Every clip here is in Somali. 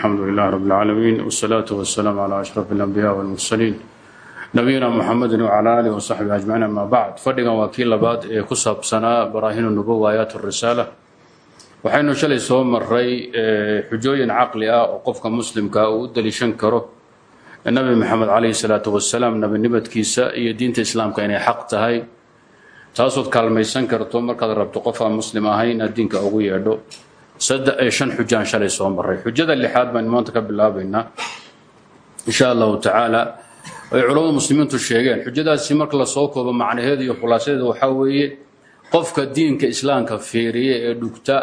الحمد لله رب العالمين والصلاة والسلام على أشرف الأنبياء والمرسلين نبينا محمد وعلى آله وصحبه أجمعين أما بعد fadhigan waa kii labaad ee ku saabsanaa baraahin النubuwa aayaat الrisaala waxaynu shalay soo maray xujooyin caqli ah oo qofka muslimka uu u daliishan karo nabi maxamed calayhi الsalaaةu wasalaam nabinimadkiisa iyo diinta islaamka inay xaq tahay taasood kaalmaysan karto markaad rabto qof aan muslim ahayn inaad diinka ugu yeedho shan xujaan shalay soo maray. Xujada lixaad baynu maanta ka bilaabaynaa insha allahu tacaala ay culamada muslimiintu sheegeen. Xujadaasi marka la soo koobo macnaheedu iyo khulaasadeeda waxaa weeye qofka diinka islaamka fiiriya ee dhugta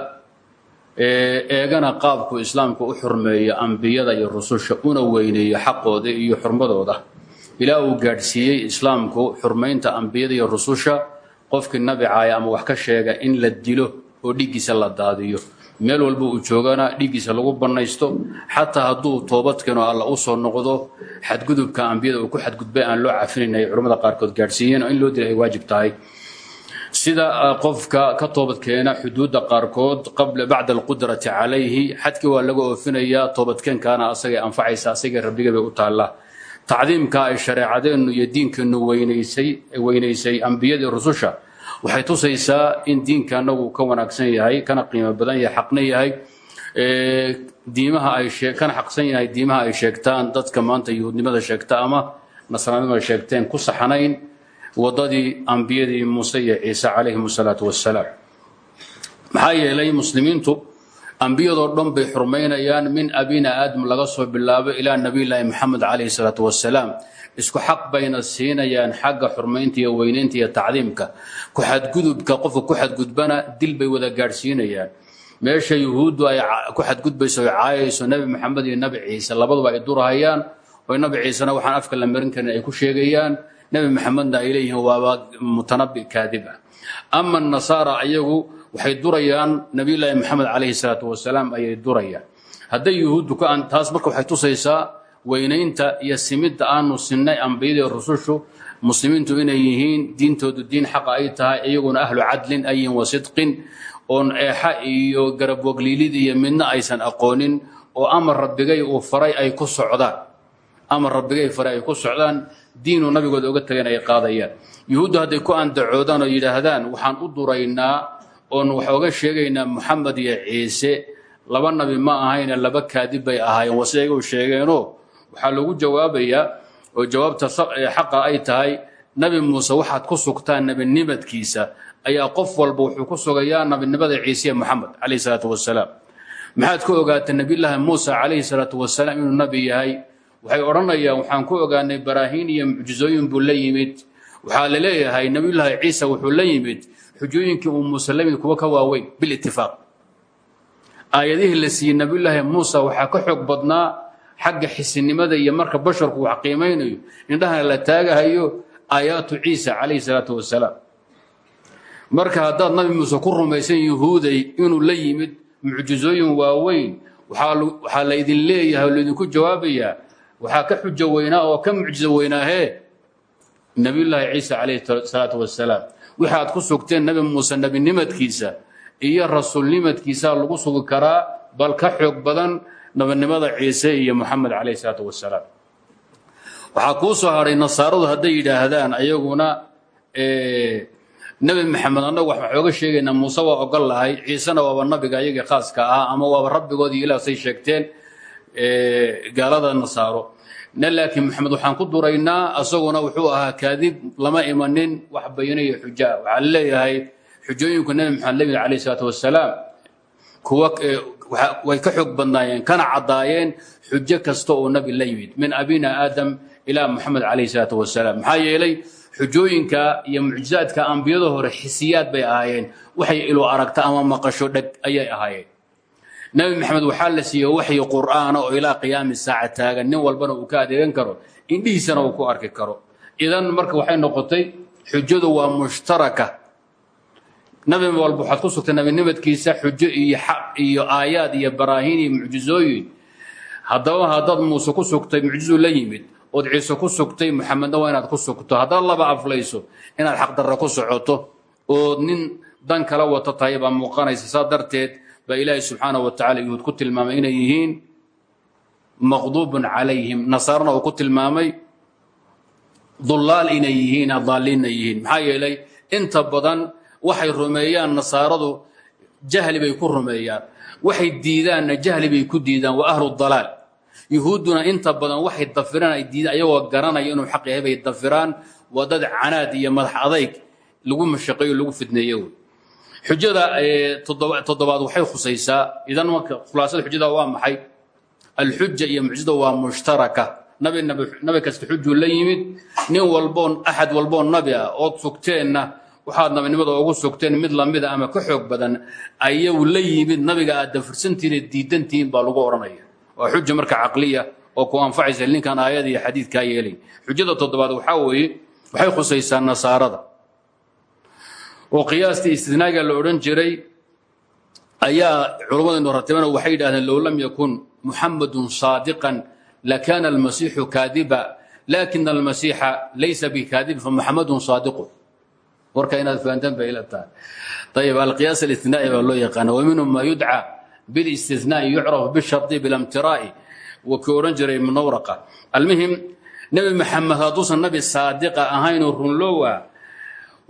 ee eegana qaabku islaamka u xurmeeya ambiyada iyo rususha una weyneeya xaqooda iyo xurmadooda. Ilaa uu gaadhsiiyey islaamku xurmaynta ambiyada iyo rususha. Qofkii nabi caaya ama wax ka sheega in la dilo oo dhiiggiisa la daadiyo meel walba uu joogana dhiiggiisa lagu bannaysto xataa hadduu toobadkeeno alla u soo noqdo xadgudubka ambiyada uu ku xadgudbay aan loo cafinayn ay culamada qaarkood gaadhsiiyeen in loo dila ay waajib tahay. Sida qofka ka toobadkeena xuduudda qaarkood bacda alqudrati calayhi xadkii waa laga oofinayaa toobadkeenkaana asagay anfacaysa asagay rabbigay bay u taallaa tacdiimka ay shareecadeennu iyo diinkeennu weynaysay ambiyadii rususha waxay tusaysaa in diinka anagu ka wanaagsan yahay kana qiimo badan yahay xaqna yahay. Diimaha ay kana xaqsan yahay diimaha ay sheegtaan dadka maanta yuhuudnimada sheegta ama nasraanimada sheegteen ku saxnayn wadadii ambiyadii muuse iyo ciise calayhim asalaatu wassalaam. Maxaa yeelay muslimiintu ambiyadoo dhan bay xurmaynayaan min abina aadam laga soo bilaabo ilaa nabiyllaahi maxamed calayhi salaatu wassalaam. Isku xaq bayna siinayaan xagga xurmaynta iyo weynaynta iyo tacdiimka ku xadgudubka qofka ku xadgudbana dil bay wada gaadhsiinayaan. Meesha yuhuuddu ay ku xadgudbayso ay caayayso nebi maxamed iyo nebi ciise labaduba ay durahayaan. Oo nebi ciisena waxaan afka la marin karin ay ku sheegayaan. Nebi maxamedna ay leeyihiin waaba mutanabi kaadib ah. Ama nasaara ayagu waxay durayaan nabiyullaahi maxamed calayhi salaatu wasalaam ayay durayaan. Hadday yuhuuddu ka taas marka waxay tusaysaa weynaynta iyo simidda aanu sinnay ambiyadii rusushu muslimiintu inay yihiin diintoodu diin xaqa ay tahay iyaguna ahlu cadlin ayin wa sidqin oon eexa iyo garabwagliilid iyo midna aysan aqoonin oo amar rabbigay uu faray ay ku socdaan. Amar rabbigay faray ay ku socdaan diinuu nabigooda oga tageen ay qaadayaan. Yuhuuddu hadday ku andacoodaan oo yidhaahdaan waxaan u duraynaa oon wax oga sheegaynaa moxamed iyo ciise. Laba nabi ma ahayne laba kaadib bay ahaayeen. Waa siday u sheegeenoo waxaa lagu jawaabayaa oo jawaabta xaqa ay tahay nebi muuse waxaad ku sugtaan nebinimadkiisa ayaa qof walba wuxuu ku sugayaa nabinimada ciisiya moxamed calayhi salaatu wasalaam maxaad ku ogaatay nebiyullaahi muuse calayhi salaatu wasalaam inuu nebi yahay? Waxay odhanayaan waxaan ku ogaanay baraahiin iyo mucjizooyin buu la yimid. Waxaa la leeyahay nebiyullaahi ciisa wuxuu la yimid xujooyinkii la yimid kuwa ka waaweyn bilitifaaq aayadihii la siiyey nebiyullaahi muuse waxaa ka xoog badnaa xagga xisinimada iyo marka basharku wax qiimaynayo indhahana la taagahayo aayaatu ciisa calayhi salaatu wasalaam. Marka haddaad nabi muuse ku rumaysan yuhuuday inuu la yimid mucjizooyin waaweyn waxaa laydin leeyahay oo laydinku jawaabayaa waxaa ka xujo weynaa oo ka mucjizo weynaahee nebiyullaahi ciisa calayhi salaatu wasalaam wixi aad ku sugteen nebi muuse nebinimadkiisa iyo rasuulnimadkiisa lagu sugi karaa bal ka xoog badan nabinimada ciise iyo moxamed calayhi salaatu wasalaam waxaa kuu soo hadhay nasaaradu hadday yidhaahdaan ayaguna nebi maxamed annagu wax waxooga sheegaynaa muuse waa ogol lahay ciisena waaba nabiga ayagii khaaska ah ama waaba rabbigoodii ilaah say sheegteen gaalada nasaaro na laakiin maxamed waxaan ku duraynaa asaguna wuxuu ahaa kaadib lama imanin wax bayinayo xujaa waxaa leeyahay xujooyinku nebi maxamed la mid calayhi salaatu wasalaam kuwa way ka xoog badnaayeen kana caddaayeen xujo kasta oo nabi la yimid min abina aadam ilaa moxamed calayhi salaatu wasalaam maxaa yeelay xujooyinka iyo mucjizaadka ambiyada hore xisiyaad bay ahaayeen. Waxay ilu aragta ama maqasho dheg ayay ahaayeen nebi maxamed waxaa la siiyey waxyi qur'aana oo ilaa qiyaami saaca taagan. Nin walbana uu ka adeegan karo. Indhihiisana uu ku arki karo. Idan marka waxay noqotay xujadu waa mushtaraka. Nabi walba waxaad ku sugtay nabinimadkiisa xujo iyo xaq iyo aayaad iyo baraahiin iyo mucjizooyin. Haddaba haddaad muuse ku sugtay mucjizuu la yimid. Ood ciise ku sugtay maxamedna waa inaad ku sugto. Haddaad laba aflayso inaad xaqdarra ku socoto. Ood nin dan kala wato tahay baa muuqanaysa. Saa darteed baa ilaahay subxaana wa tacala yuhuud ku tilmaamay inay yihiin maqduubun calayhim. Nasaarana uu ku tilmaamay dullaal inay yihiin daaliinna yihiin. Maxaa yeelay inta badan waxay rumeeyaan nasaaradu jahli bay ku rumeeyaan. Waxay diidaanna jahli bay ku diidaan waa ahlu dalaal. Yuhuudduna inta badan waxay dafiraan ay diidaan ayagoo garanaya inuu xaq yahay bay dafiraan. Waa dad canaad iyo madax adayg lagu mashaqeeyo lagu fidneeyo xujada toddobaad waxay khusaysaa. Idan marka khulaasada xujada waa maxay? Alxuja iyo mucjizada waa mushtaraka. Nabi kasta xujuu la yimid. Nin walboon axad walboo nabi ah ood sugteenna waxaad nabinimada ugu sugteen mid lamida ama ka xoog badan ayagu la yimid nabiga aad dafirsantihiin ee diidantihiin baa lagu odhanaya waa xuja marka caqliya oo ku anfacaysa ninkan aayada iyo xadiidkaa yeelay. Xujada toddobaad waxaa weeye waxay khusaysaa nasaarada oo qiyaastii istidnaaga la odhan jiray ayaa culummadaynu ratibana waxay yidhahdeen low lam yakun muxamadun saadiqan lakaana almasiixu kaadiba laakina almasiixa laysa bikaadib famuxamadun saadiqun. Warka inaad fahantaan bay ila tahay. Ayib alqiyaas alistinaai baa loo yaqaana waminhum maa yudca bilistinaai yucrafu bishardi bilamtiraa'i wa kii odhan jiray munawraqa. Almuhim nebi maxamed hadduusan nabi saadiqa ahaynoo runlowa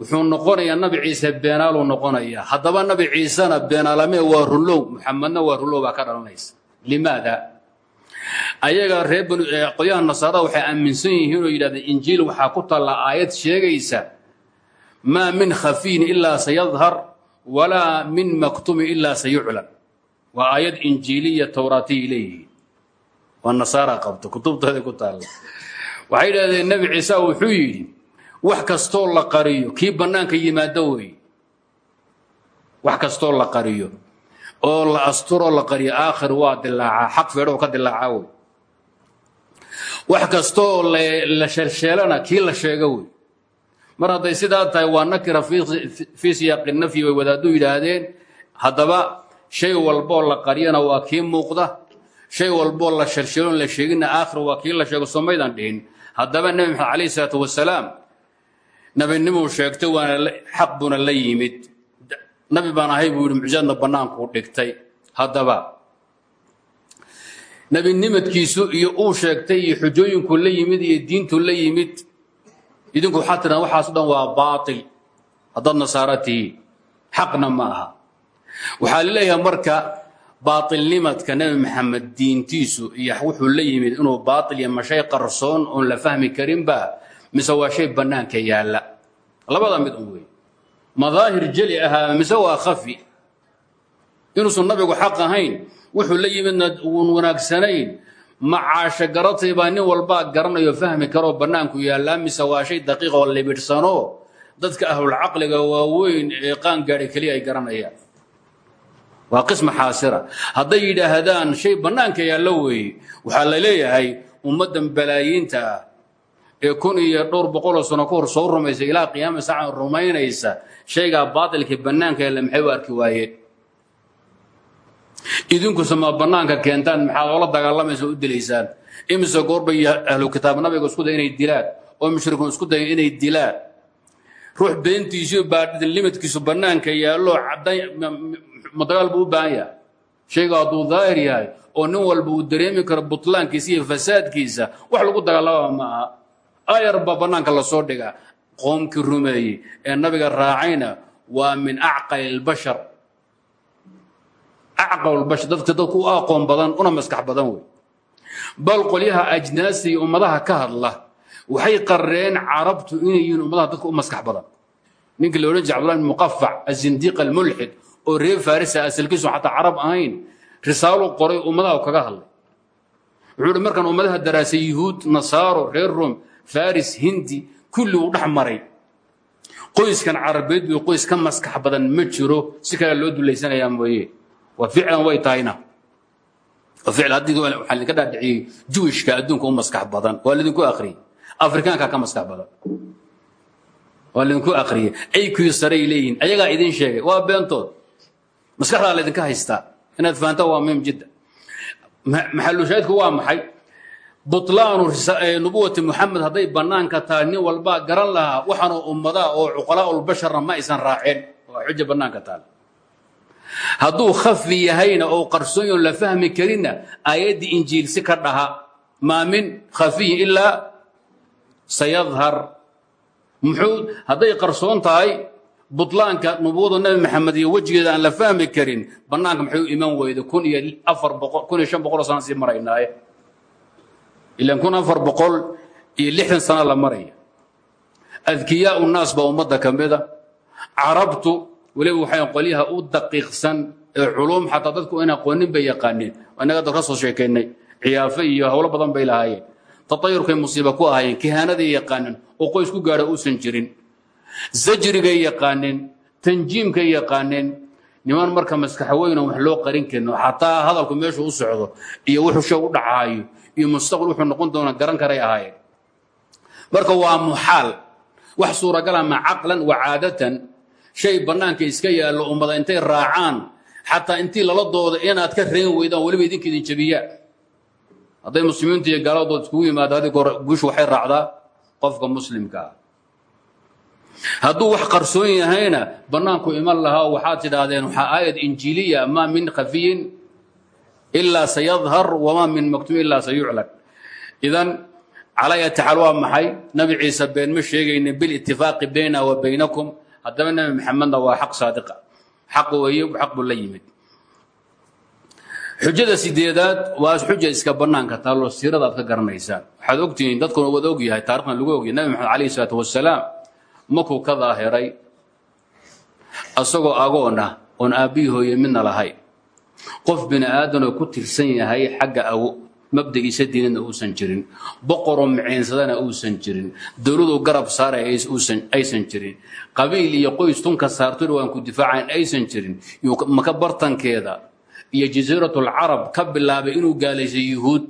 wuxuu noqonayaa nabi ciise beenaaluu noqonayaa haddaba nabi ciisena beenaalame waa runlow muxamedna waa runlow baa ka dhalanaysa. Limaada? Ayaga reer qolyaha nasaarada waxay aaminsan yihiin oo yidhahdeen injiil waxaa ku taalla aayad sheegaysa maa min khafiyin ilaa sayadhar walaa min maktumin ilaa sayuclam waa aayad injiiliya towraatiya leeyihiin. Waa nasaara qabto kutubtooda ku taalla. Waxay yidhahdeen nebi ciise wuxuu yidhi wax kastoo la qariyo. Kii bannaanka yimaado weeye wax kastoo la qariyo. Oo la asturoo la qariyo. Aakhir waa dilaacaa xaq feedhoo ka dilaacaa wey. Wax kastoo la sheelsheelana kii la sheego wey. Mar hadday sidaa tahay waa nakira fii siyaaqi nafyi bay wadaaddu yidhaahdeen. Haddaba shay walboo la qariyana waa kii muuqda. Shay walboo la sheelsheelon la sheegina aakhir waa kii la sheego. Somaydan dhihin. Haddaba nebi maxamed calayhi isalaatu wasalaam nabinimuu sheegtay waana xaq buuna la yimid. Nabi baan ahay buu yidhi mucjizadna bannaankuu dhigtay. Haddaba nebinimadkiisu iyo uu sheegtay iyo xujooyinkuu la yimid iyo diintuu la yimid idinku waxaa tiraa waxaaso dhan waa baatil. Haddaad nasaara tihiin xaqna ma aha. Waxaa la leeyahay marka baatilnimadka nebi maxamed diintiisu iyo wuxuu la yimid inuu baatil iyo mashay qarsoon oon la fahmi karinba mise waa shay bannaanka yaalla. Labada mid un wey madaahir jeli ahaa mise waa khafi. Inuusan nabigu xaq ahayn wuxuu la yimidna uun wanaagsanayn. Macaasho garatay baa nin walbaa garanayo fahmi karoo bannaanku yaallaa mise waa shay daqiiq oo libidhsano. Dadka ahlulcaqliga waaweyn ee qaan gaadhay keliya ay garanayaan. Waa qisma xaasira. Hadday yidhaahdaan shay bannaanka yaallo weeye. Waxaa la leeyahay ummaddan balaayiinta ah ee kun iyo dhowr boqoloo sano ka hor soo rumaysa ilaa qiyaama saacan rumaynaysa shaygaa baatilka bannaanka yaalla maxay u arki waayeen idinkuse ma bannaanka keentaan maxaad oola dagaalamaysa u dilaysaan imise goorbay ahlu kitaab nabiga isku daya inay dilaan? Oo mushrikuun isku daya inay dilaan? Ruux beentiisiyo baadlimadkiisu bannaanka yaallo ma dagaal buu u yahay. Shayga hadduu daahir yahay oo nin walba uu dareemi karo butlaankiisa iyo fasaadkiisa wax lagu dagaalama ma ayar baa bannaanka la soo dhigaa? Qoomkii rumeeyey ee nabiga raacayna waa min acqali اlbashar acqal lbashar dadka dadku u aqoon badan una maskax badan wey. Bal qolyaha ajnaasta iyo ummadaha ka hadla waxay qarreen carabtu inay yihiin ummadaha dadka u maskax badan. Ninkii la odhan jira cabdullah bin muqafac azindiiq almulxid oo reer farisa asalkiisu xataa carab ahayn risaalo qoray ummadaha kaga hadlay. Wuxuu hi markaan ummadaha daraasay yuhuud nasaaro reer rom faris hindi kulli uu dhex maray. Qoyskan carabeed bay qoys ka maskax badan ma jiro si kale loo dulaysanayaa mooye waa ficlan way tahayna. Ficl haddii waxaa lidinka dhaadhiciyey juwishka adduunka u maskax badan waa lidinku akhriyey afrikaanka ka maskax badan. Waa lidinku akhriyey aykuyu saray leeyihiin ayagaa idin sheegay waa beentood maskaxdaa laydinka haystaa. Inaad fahantaa waa muhiim jidda. Maxalushaahidku waa maxay butlaanu nubuwati muxamed hadday bannaanka tahay nin walbaa garan lahaa waxaanu ummadaa oo cuqalaa ulbasharna ma aysan raaceen waa xuja bannaanka taal hadduu khafi yahayna oo qarsoonyo la fahmi karinna aayaddii injiil si ka dhaha. Maa min khafiyin ilaa sayadhar. Muxuu hadday qarsoon tahay butlaanka nubuwada nabi maxamed iyo wejigeeda aan la fahmi karin bannaanka maxay u iman weyda kun iyo afar boqoloo sana sii maraynaaye ilan kun afar boqol iyo lixdan sana la maraya. Adkiyaau naas baa ummadda ka mida. Carabtu weliba waxay qolyaha u daqiiqsan ee culuum xataa dadku in aqoonin bay yaqaaneen innaga dad ka soo sheekaynay ciyaafe iyo howlo badan bay lahaayeen. Tatayurkay musiiba ku ahaayeen kihaanaday yaqaaneen oo qoys ku gaadha uusan jirin. Zajrigay yaqaaneen tanjiimkay yaqaaneen niman marka maskaxweyno wax loo qarin karno xataa hadalku meeshuu u socdo iyo wuxuu shay u dhacaayo iyo mustaqbal wuxuu noqon doona garan karay ahaayeen. Marka waa muxaal wax suuragala ma caqlan wa caadatan shay bannaanka iska yaallo ummada intay raacaan xataa intii lala dooda inaad ka reen weydaan weliba idinka idin jabiyaan hadday muslimiintu iyo gaaladood iskugu yimaado adig hore guushu waxay raacdaa qofka muslimka ah. Hadduu wax qarsoon yahayna bannaanku iman lahaa waxaad tidhaahdeen waxaa aayad injiiliya maa min khafiyin ilaa sayadhar wamaa min maktuum ilaa sayuclan idan calaa yati xaal waa maxay? Nabi ciise been ma sheegayna bilitifaaqi bayna wa baynakum. Haddaba nabi maxamedna waa xaq saadiqa xaq weeye xaq buu yimid. Xujada sideedaad waa xuja iska bannaanka taallo siirada aad ka garanaysaan. Waxaad ogtihiin dadkuna wad og yahay taarikhna lagu ogyahay. Nabi maxamed calayhi salaatu wasalaam makuu ka daahiray? Asagoo agoona oon aabbihii hooye midna lahayn qof bini aadanoo ku tirsan yahay xagga awo mabda'iisa diinadna uusan jirin. Boqoroo miciinsadana uusan jirin. Dowladuu garab saaray aysan jirin. Qabiil iyo qoys tunka saartona waan ku difaacayn aysan jirin. Maka bartankeeda? Iyo jasiiratulcarab ka bilaabay inuu gaalaysiyo yuhuud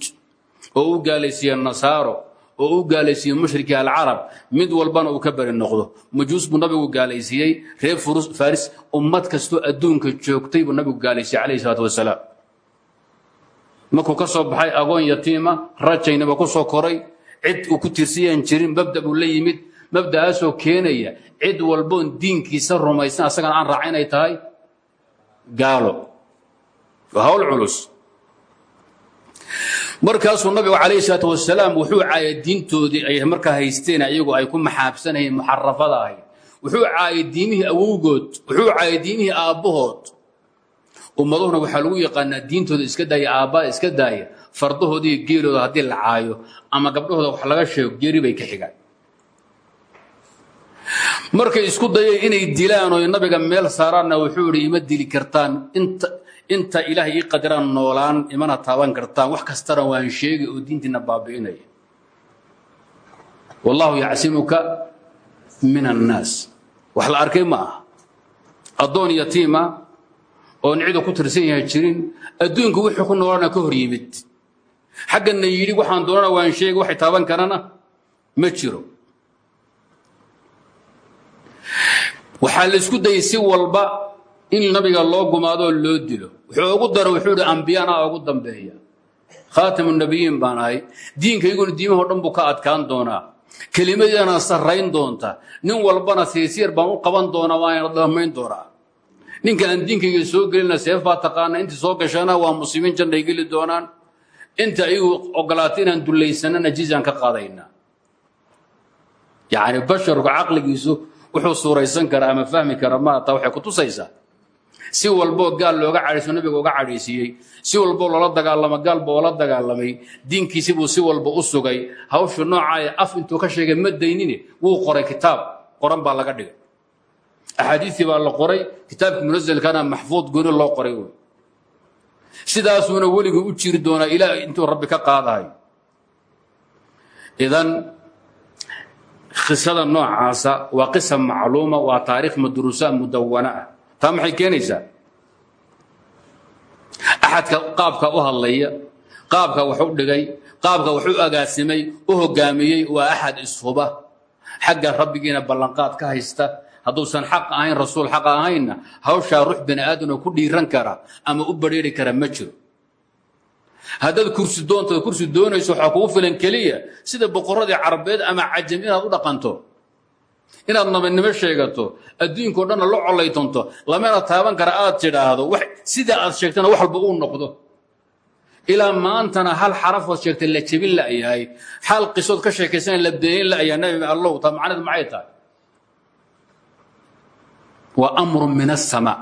oo u gaalaysiiyo nasaaro oo u gaalaysiiyo mushrikii alcarab mid walbana uu ka beri noqdo. Majuus buu nabigu gaalaysiiyey reer faris ummad kastoo adduunka joogtay buu nabigu gaalaysiiyey calayhi salaatu wasalaam markuu ka soo baxay agoon yatiima rajaynaba ku soo koray cid uu ku tirsiyaan jirin mabda buu la yimid mabda'aasoo keenaya cid walboon diinkiisa rumaysan asagana aan raaca inay tahay gaalo. Waa hawl culus markaasuu nabigu calayhi salaatu wasalaam wuxuu caayay diintoodii ay markaa haysteen iyagu ay ku maxaabsanayeen muxarafada ahayd. Wuxuu caayay diimihii awowgood wuxuu caayay diimihii aabbahood. Ummaduhuna waxaa lagu yaqaanaa diintooda iska daaya aabbaa iska daaya fardahoodi iyo geelooda haddii la caayo ama gabdhahooda wax laga sheego geeri bay ka xigaan. Markay isku dayeen inay dilaan oo nabiga meel saaraanna wuxuu idhi ima dili kartaan inta inta ilaahay ii qadiraan noolaan imana taaban kartaan wax kastana waan sheegi oo diintiina baabi'inaya wallahu yacsimuka min annaas wax la arkay ma aha. Addoon yatiima oon cidu ku tirsan yahay jirin adduunku wuxuu ku noolaana ka hor yimid. Xagganna yidhi waxaan doonana waan sheegi waxay taaban karana ma jiro. Waxaa la isku dayay si walba in nabiga loo gumaado oo loo dilo wuxuu ugu daro wuxuu ihi ambiyana ugu dambeeya. Khaatamu nabiyiin baan ahay. Diinkayguna diimahoo dhan buu ka adkaan doonaa. Kelimadana sarrayn doonta. Nin walbana siisiyar baan u qaban doonaa waana dhammayn doonaa. Ninka aan diinkayga soo gelina seef baa taqaana intii soo gashana waa muslimiin jannay geli doonaan. Inta ayagu ogolaatay inaan dullaysanana jizaan ka qaadaynaa. Yacni basharku caqligiisu wuxuu suuraysan karaa ama fahmi kara maata waxay ku tusaysaa si walboo gaal looga cadhayso nabiga uga cadhaysiiyey si walboo loola dagaalamo gaalba oola dagaalamay. Diinkiisi buu si walba u sugay. Hawshu noocaaya af intuu ka sheegay ma daynine wuu qoray kitaab. Qoran baa laga dhigay. Axaadiistii baa la qoray. Kitaabkii munasalkana maxfuud gooni loo qoray wey sidaasuuna weligii u jiri doonaa ilaa intuu rabbi ka qaadahay. Idan qisada noocaasa waa qisa macluuma waa taariikh madruusa mudawana ah taa maxay keenaysaa? Axadka qaabka u hadlaya qaabka wax dhigay qaabka wax agaasimay u hogaamiyey waa axad ishuba. Xagga rabbigiina ballanqaad ka haysta. Hadduusan xaq ahayn rasuul xaq ahaynna hawshaa ruux bani aadamoo ku dhiiran kara ama u badrheeri kara ma jiro. Haddaad kursi doonto kursi doonayso waxaa kugu filan keliya sida boqorradii carabeed ama cajam inaad u dhaqanto inaad nabadnimo sheegato adduunkao dhanna la collaytonto lamana taaban kara aad tidhaahdo sidaa aad sheegtana wax walba uu noqdo. Ilaa maantana hal xarafood sheegtay la jebin la'yahay xal qisood ka sheekaysana la beenin la'yahay nabi allow taa macnaheed maxay tahay? Waa amru min asamaa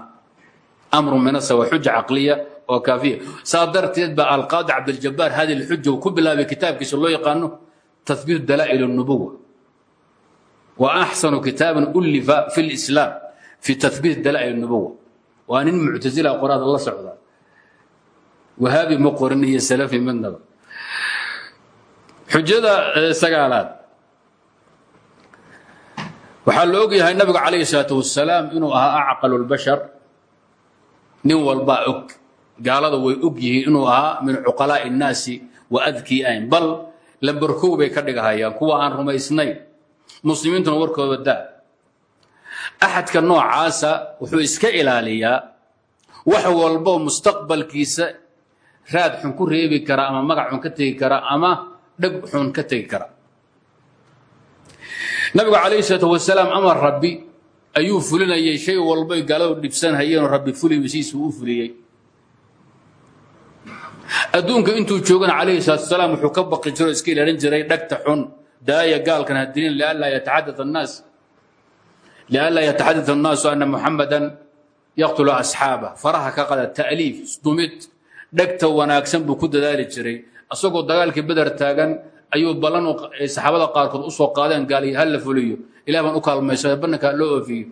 amru min asamaa xuja caqliya oo kaafiya. Saa darteed baa alqaadi cabdiljabaar hadi lxuja uu ku bilaabay kitaabkiisa loo yaqaano tahbiit dalaa'il الnubuwa wa axsanu kitaabin ulifa fi اlislaam fi tahbiit dalaa'il الnubuwa waa nin muctasila qoraada la socda wahaabi ma qorin iyo salafi midnaba xujada sagaalaad waxaa la og yahay nabiga calayhi salaatu wasalaam inuu ahaa acqalu lbashar nin walbaa og gaalada way og yihiin inuu ahaa min cuqalaa'i innaasi wa adkii ayn bal lambarkow bay ka dhigahayaan kuwa aan rumaysnayn muslimiintuna warkooda daa axadka noocaasa wuxuu iska ilaaliyaa wax walbo mustaqbalkiisa raad xun ku reebi kara ama magac xun ka tegi kara ama dheg xun ka tegi kara. Nabigu calayhi salaatu wasalaam amar rabbi ayuu fulinayay shay walbay gaaladu dhibsanhayeenoo rabbi fulimasiisuu u fuliyey adduunka intuu joogana calayhi salaatu wasalaam wuxuu ka baqi jiro iska ilaalin jiray dhagta xun daaya gaalkan hadinin lianlaa yataxadad annaasu ana muxamadan yaqtulu asxaaba. Faraha ka qada ta'liif dumid dhegta wanaagsan buu ku dadaali jiray. Asagoo dagaalkii beder taagan ayuu ballan saxaabada qaarkood u soo qaadeen gaaliy hal la fuliyo. Ilah baan u kaalmaysa bananka loo oofiyo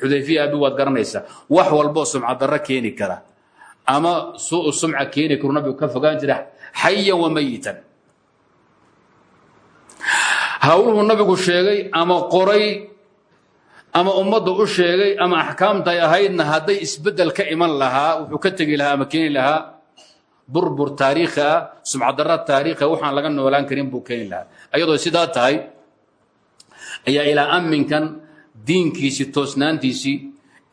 xudayfiya abi waad garanaysaa wax walboo sumca darro keeni kara. Ama suu sumca keeni karu nabigu ka fogaan jira xayan wa mayitan hawluhu nabigu sheegay ama qoray ama ummadda u sheegay ama axkaamtay ahaydna hadday isbeddel ka iman lahaa wuxuu ka tegi lahaa ama keeni lahaa burbur taariikhi ah sumcadara taariikhi waxaan laga noolaan karin buu keeni lahaa. Ayadoo sidaa tahay ayaa ilaa amminkan diinkiisii toosnaantiisii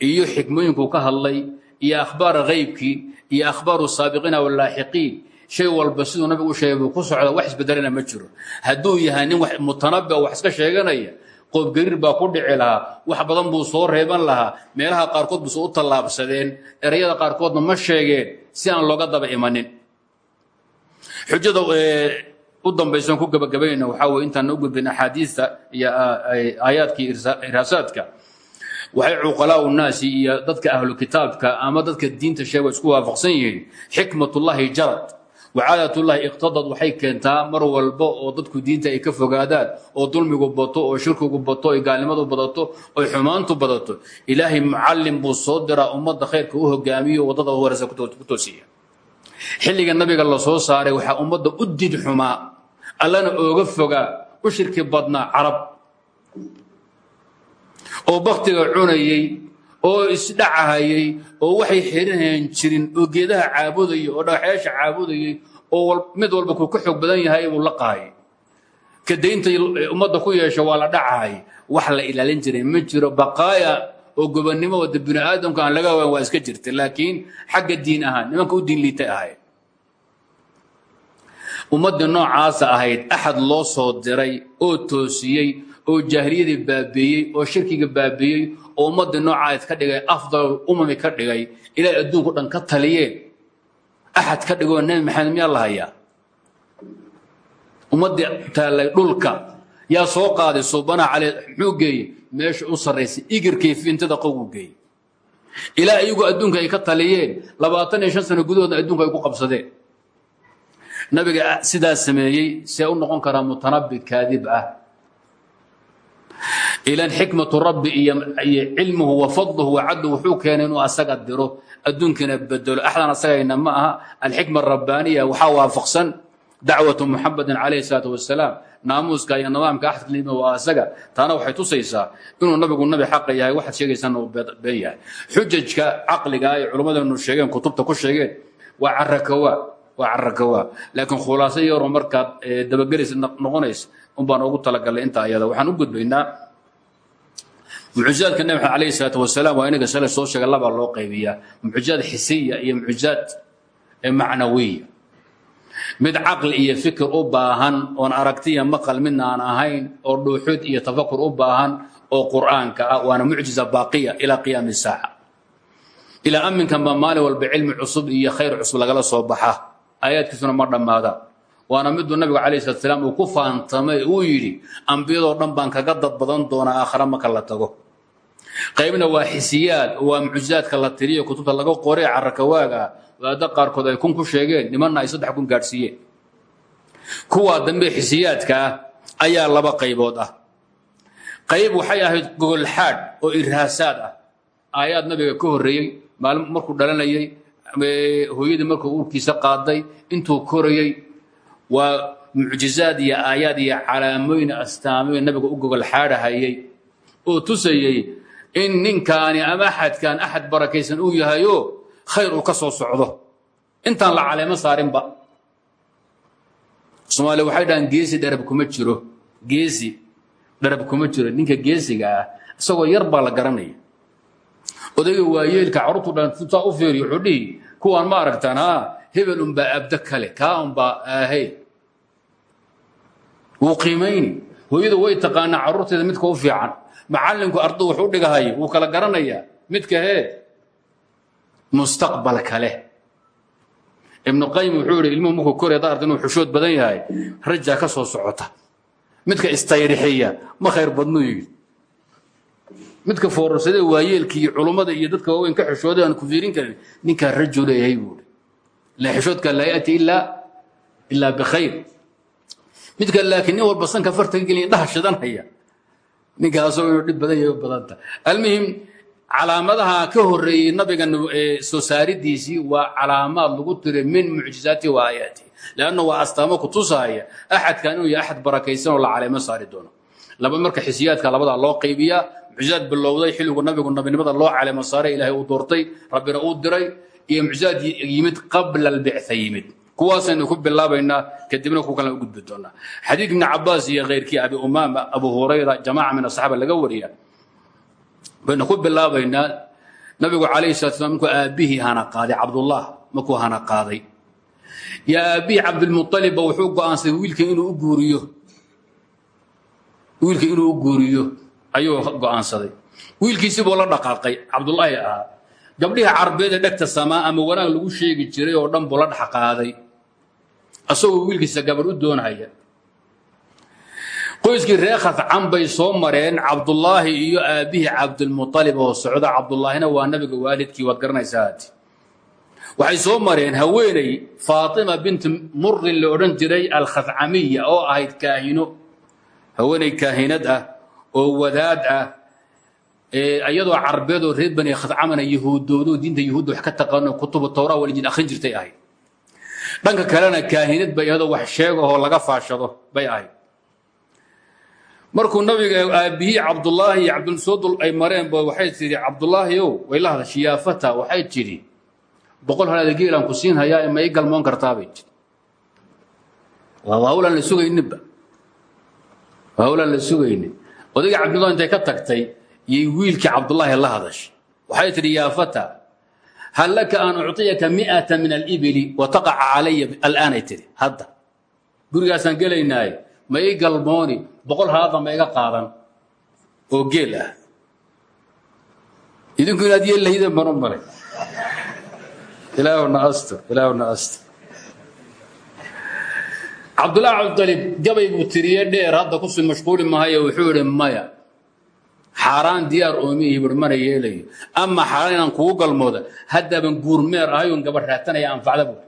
iyo xikmooyinkuu ka hadlay iyo akhbaara haybkii iyo akhbaaru saabiqiina walaaxiqiin shay walba siduu nabigu u sheegay buu ku socda wax isbedelana ma jiro. Hadduu yahay nin mutanabi wax iska sheeganaya qoobgariir baa ku dhici lahaa wax badan buu soo reeban lahaa meelaha qaarkood buuse u tallaabsadeen erayada qaarkoodna ma sheegeen si aan looga daba imanin. Xujada u dambaysan ku gabagabayna waxaa weye intaan u gudbin axaadiista iyo aayaadkii iraasaadka waxay cuqalaau naasi iyo dadka ahlu kitaabka ama dadka diinta sheega isku waafaqsan yihiin xikmatullahi jarad wacaadatullahi iqtadad waxay keentaa mar walba oo dadku diinta ay ka fogaadaan oo dulmigu bato oo shirkigu bato oy gaalnimadu badato oy xumaantu badato. Ilaahay mucallim buu soo diraa ummadda khayrka u hogaamiyo waddada horeysa ku toosiya. Xilliga nabiga la soo saaray waxaa ummadda u did xumaa allana ooga fogaa u shirki badnaa carab. Oo baktiga cunayey oo isdhacahayey oo waxay xirinhayan jirin oo geedaha caabudayay oo dhagaxyaasha caabudayay oo mid walba kuu ka xoog badan yahay buu la qaayay ka daynta ummadda ku yeesha waa la dhacahay wax la ilaalin jiray ma jiro baqaaya oo gobannimo wada bini aadamka aan laga waan waa iska jirta laakiin xagga diin ahaan nimanka u diin liitay ahayd ummaddii noocaasa ahayd axad loo soo diray oo toosiyey oo jaahiliyadii baabeeyey oo shirkiga baabeeyey oo ummaddii noocaas ka dhigay afdal umami ka dhigay ilaahay adduunku dhan ka taliyeen axad ka dhigoo nebi maxamed miyaa la hayaa? Ummaddii taallay dhulka yaa soo qaaday suubanaha cale muxuu geeyey? Meesha u sarraysay igirkay fintada qowgu geeyey. Ilaa iyagu adduunka ay ka taliyeen labaatan iyo shan sano gudahoodna adduunka ay ku qabsadeen nabiga sidaa sameeyey see u noqon karaa mutanabbi kaadib ah. Ilan xikmatu rabbi iyo cilmuhu wa fadluhu wa cadlu wuxuu keenay inuu asaga diro. Adduunkana bedelo axdan asagayna ma aha. Alxikma arabbaniya waxaa waafaqsan. Dacwatu muxamedin calayhi salaatu wasalaam naamuuska iyo nidaamka axadka waa asaga. Taana waxay tusaysaa inuu nabigu nabi xaqa yahay. Waxaad sheegaysaan uu been yahay. Xujajka caqliga ay culimmadanu sheegeen kutubta ku sheegeen waa carakawaa waa carakawaa laakiin khulaaso yaroo markaad dabagelaysa noqonaysa un baan ugu talagalnay inta ayada. Waxaan u gudbaynaa mucjizaadka nabi maxamed alayhi salaatu wasalaam waa inaga shalay soo sheega labaa loo qaybiyaa. Mucjizaad xisiya iyo mucjizaad macnawiya. Mid caqli iyo fikir u baahan oon aragtiya maqal midna aan ahayn oo dhuuxud iyo tafakur u baahan oo qur'aanka ah waana mucjiza baaqiya ilaa qiyaami saaca. Ilaa aminkan baa maalin walba cilmi cusub iyo khayr cusub lagala soo baxa aayaadkiisuna ma dhammaada waana miduu nabigu calayh salat slaam uu ku faantamay uu yidhi ambiyadoo dhan baan kaga dad badan doonaa aakhara marka la tago. Qaybna waa xisiyaad waa mucjizaadka la tiriyo kutubta laga qoree carakawaaga ah wadaadda qaarkood ay kun ku sheegeen nimanna ay saddex kun gaadhsiiyeen. Kuwaa dambe xisiyaadka ah ayaa laba qaybood ah. Qayb waxay ahayd gogolxaadh oo irhaasaad ah. Aayaad nabiga ka horreeyey maalin markuu dhalanayey hooyadii markuu urkiisa qaaday intuu korayey waa mucjizaad iyo aayaad iyo calaamooyin astaamooyin nabiga u gogolxaadhahayey oo tusayey in ninkaani ama axadkan axad barakaysan uu yahayo khayr uu ka soo socdo. Intaan la caleemo saarinba. Soomaaliya waxay dhahaan geesi dharab kuma jiro. Geesi dharab kuma jiro. Ninka geesiga ah isagoo yar baa la garanaya odayga waayeelka carruurtu dhan saa u fiiriyo wuxuu dhihi kuwaan ma aragtaan haa hebel unbaa abdo kale kaa unbaa aahey wuu qiimayni hooyadu way taqaanaa carruurteeda midka u fiican. Macallinku ardu wuxuu dhigahay wuu kala garanayaa midka hee mustaqbalka leh ibnu qayim wuxuu yidhi ilmuhu markuu koraya da arda inuu xushood badan yahay rajaa ka soo socota. Midka istayrixiya ma khayr badnuu yidhi midka foorarsadee waayeelka iyo culummada iyo dadka waaweyn ka xishooday aan ku fiirin karin ninkaa rajuu leeyahay buuhi la xishoodka laa yaati ilaa bikhayr midka laakiin nin walba sanka fartaga geliya indhaha shidanhaya ninkaasoo inuu dhib badan yahay badanta almuhim calaamadaha ka horreeyey nabiga soo saaridiisii waa calaamaad lagu tiray min mucjizaati wa aayaati leanna waa astaamo ku tusaaya axadkan inuu yahay axad barakaysan oo la caleemo saari doono. Laba marka xisiyaadka labadaa loo qaybiyaa mucjizaad bilowday xilligu nabigu nabinimada loo caleemo saaray ilaahay uu doortay rabbina uu diray iyo mucjizaad yimid qabla albictha yimid. Kuwaasaynu ku bilaabaynaa kadibna ku kalena gudbi doonaa. Xadiid ibni cabaas iyo keyrkii abi umaama abu hurayra jamaaca min asaxaaba laga wariya. Baynu ku bilaabaynaa nabigu calayhi salat slam markuu aabbihii hana qaaday cabdullah markuu hana qaaday. Yaa aabbihii cabdilmualibba wuxuu go'aansaday wiilka inuu u guuriyo. Wiilka inuu u guuriyo ayuu go'aansaday. Wiilkiisii buu la dhaqaaqay. Cabdullaahi ahaa. Gabdhihii carbeed ee dhegta samaa ama wanaag lagu sheegi jiray oo dhan buu la dhex qaaday. Asagoo wiilkiisa gabar u doonhaya qoyskii reer khadcan bay soo mareen cabdullaahi iyo aabbihii cabdilmualib oo socda. Cabdullaahina waa nabiga waalidkii waad garanaysaa haati waxay soo mareen haweeney faatima binti murin la odhan jiray alkhadcamiya oo ahayd kaahino. Haweeney kaahinad ah oo wadaad ah iyadoo carbeed oo reer bani khadcamana yahuudoodo diinta yahuudda wax ka taqaano kutubu tawra walijin akhrin jirtay ahayd dhanka kalena kaahinad bay iyadoo wax sheegahoo laga faashado bay ahayd markuu nabiga aabbihii cabdullaahi iyo cabdulsoodul ay mareenba waxay tidhi cabdullaahi ow way la hadla shiyaafata waxay tidhi. Boqol halaada geelaan ku siin hayaa ma ii galmoon kartaabay tidhi. Waa hawlaan la sugayninba waa la sugaynin odayga cabdullahi intay ka tagtay yay wiilkii cabdullaahi la hadashay. Waxay tidhi yaa fata hal laka an ucطiyaka mi'ata min alibili wa taqaca calaya al'aanay tidhi hadda gurigaasaan gelaynaaye ma ii galmooni boqol halaada ma iga qaadan oo geel ah. Idinku inaad yeel lahaydeen baan u maray. Ilaahuna astur ilaahuna astur cabdullahi cabdalib gabay buu tiriye dheer hadda ku sii mashquuli mahayo wuxuu yidhi maya xaaraan diyaar oomihi bui mana yeelayo ama xaaraan inaan kugu galmooda haddaaban guurmeer ahayoon gabadh raatanaya anfacda buui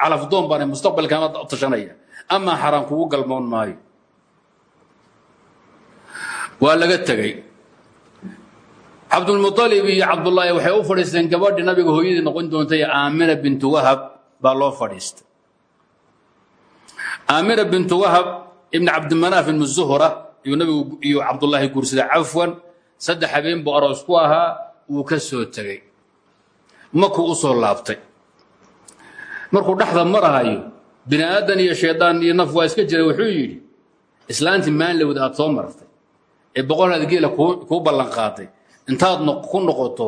calafdoon baana mustaqbalkaama tashanaya amaa xaaraan kugu galmoon maayo. Waa laga tegey. Cabdulmualib iyo cabdullaahi waxay u fadhiisteen gabadhii nabiga hooyadii noqon doontay aamina bintu wahab baa loo fadhiistay aamina bintu wahab ibn cabdimanaaf ibnu zuhra iyuu nabigu iyo cabdullaahi guursaday cafwan saddex habeen buu aroos ku ahaa wuu ka soo tegey makuu u soo laabtay. Markuu dhexda marahayo bini aadan iyo shaydaan iyo naf waa iska jiray wuxuu yidhi islaantii maanlowda aad soo martay. Ee boqolhaad geela kuu ballan qaaday intaad ku noqoto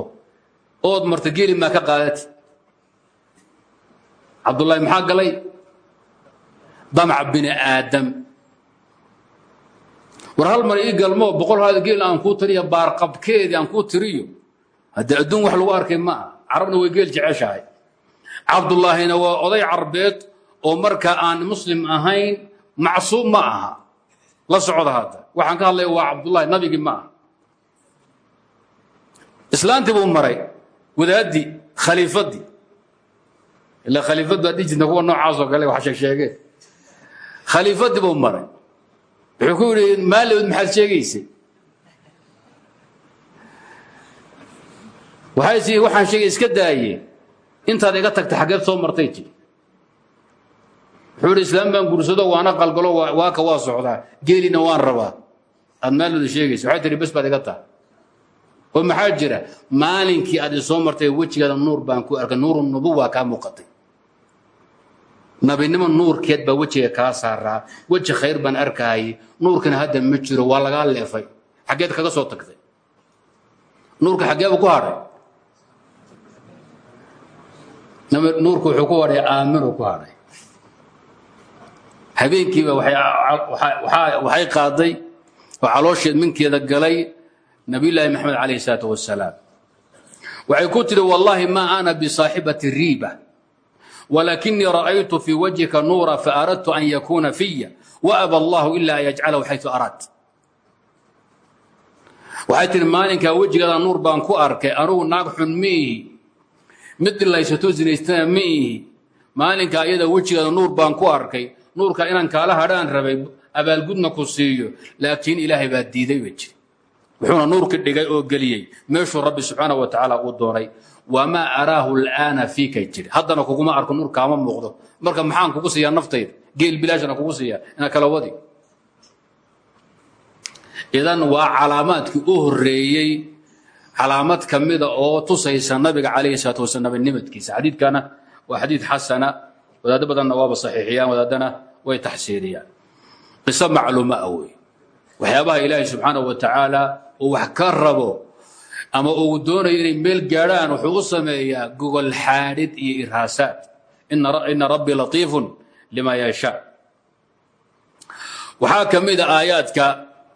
ood marta geeli maa ka qaadati. Cabdullaahi maxaa galay damca bini aadam. War hal mar ii galmoo boqol haad geel aan kuu tiriyo baarqabkeedii aan kuu tiriyo haddii adduun wax lagu arkay ma aha. Carabna way geel jeceshahay. Cabdullaahina waa oday carbeed oo marka aan muslim ahayn macsuum ma aha. La socda hadda. Waxaan ka hadlaya waa cabdullahi nabigii ma aha. Islaantii buu maray wadaaddii khaliifaddii ilaa khaliifad baa dhihi jirta kuwa noocaasoo kale wax sheegsheegeen khaliifaddii buu maray. Wuxuu ku yidhi maalowd maxaad sheegaysay? Waxay waxaan sheegay iska daaye. Intaad iga tagta xaggeed soo martay ji wuxuu yidhi islaam baan guursado waana qalgalo waaka waa socdaa. Geelina waan rabaa. Aad maalowda sheegaysa waxay tihi bes baad iga taha oo maxaa jira? Maalinkii aad isoo martay wejigaada nuur baan ku arkay. Nuuru nubuwa kaa muuqatay nabinimo nuurkeed baa wejiga kaa saaraa weji khayr baan arkaayay nuurkana hadda ma jiro waa lagaa leefay. Xaggeed kaga soo tagtay. Nuurka xaggeebu ku hadhay nuurku wuxuu ku hadhay aaminu ku hadhay habeenkiiba waxay qaaday oo caloosheed minkeeda galay nabiyullaahi maxamed calayhi salaatu wasalaam waxay ku tidhi wallaahi ma ana bisaaxibati riiba walakinii ra'aytu fii wajhika nuura faaradtu an yakuuna fiya waaba allahu ila an yajcalahu xayu araad waxay tihi maalinkaa wejigaada nuur baan ku arkay anugu naag xun ma ihi mid dilaysato zinaystana ma ihi maalinkaa ayada wejigaada nuur baan ku arkay nuurka inaan kaala hadhaan rabay abaalgudna ku siiyo laakiin ilaahay baa diiday ba jiri wuxuuna nuurka dhigay oo geliyey. Meeshuu rabbi subxaana wa tacaala uu doonay wamaa araahu alaana fiikay jiri haddana kuguma arko nuur kaama muuqdo. Marka maxaan kugu siiyaa naftayda? Geel bilaashana kugu siiyaa? Inaa kala wadi. Idan waa calaamaadkii u horreeyey calaamad ka mida oo tusaysa nabiga calayhi salaatu wasalaam nabinimadkiisa xadiidkana waa xadiid xasana wadaaddo badanna waaba saxiixiyaan wadaaddana way taxsiiriyaan. Qiso macluuma ah wey waxyaabaha ilaahay subxaanahu wa tacaala uu wax ka rabo ama uu doonayo inay meel gaadhaan wuxuu u sameeyaa gogol xaadhid iyo irhaasaad. Ina rabbii latiifun lima yashaa waxaa ka mida aayaadka